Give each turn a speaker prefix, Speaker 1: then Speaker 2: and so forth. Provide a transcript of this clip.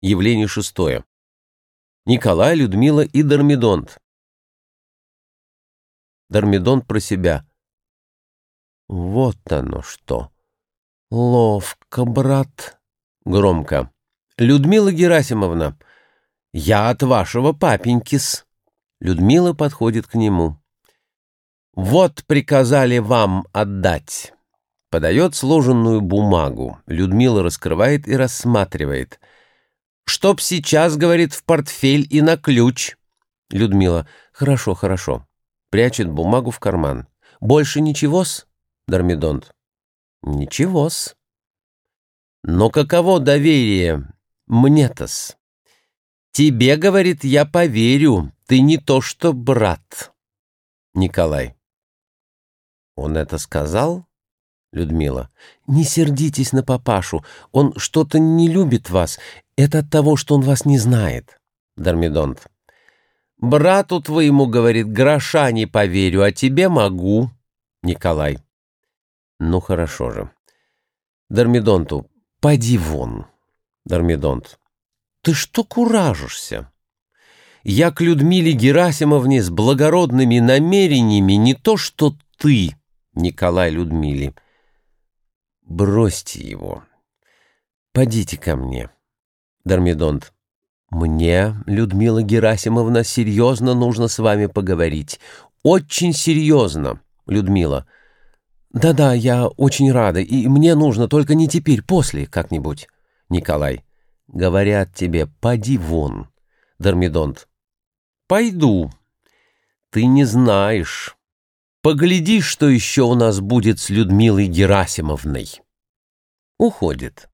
Speaker 1: Явление шестое. Николай, Людмила и Дормидонт. Дормидонт про себя. Вот оно что. Ловко, брат. Громко. Людмила Герасимовна, я от вашего папеньки-с. Людмила подходит к нему. Вот приказали вам отдать. Подает сложенную бумагу. Людмила раскрывает и рассматривает — Чтоб сейчас, говорит, в портфель и на ключ. Людмила. Хорошо, хорошо. Прячет бумагу в карман. Больше ничего-с? Дормидонт. Ничего-с. Но каково доверие мне-то-с? Тебе, говорит, я поверю, ты не то что брат. Николай. Он это сказал? Людмила. Не сердитесь на папашу, он что-то не любит вас. Это от того, что он вас не знает. Дормидонт. Брату твоему, говорит, гроша не поверю, а тебе могу. Николай. Ну, хорошо же. Дормидонту. Поди вон. Дормидонт. Ты что куражишься? Я к Людмиле Герасимовне с благородными намерениями не то, что ты, Николай Людмиле. Бросьте его. Подите ко мне. Дормидонт. «Мне, Людмила Герасимовна, серьезно нужно с вами поговорить. Очень серьезно, Людмила. Да-да, я очень рада, и мне нужно, только не теперь, после как-нибудь». Николай. «Говорят тебе, поди вон». Дормидонт. «Пойду. Ты не знаешь. Погляди, что еще у нас будет с Людмилой Герасимовной». Уходит.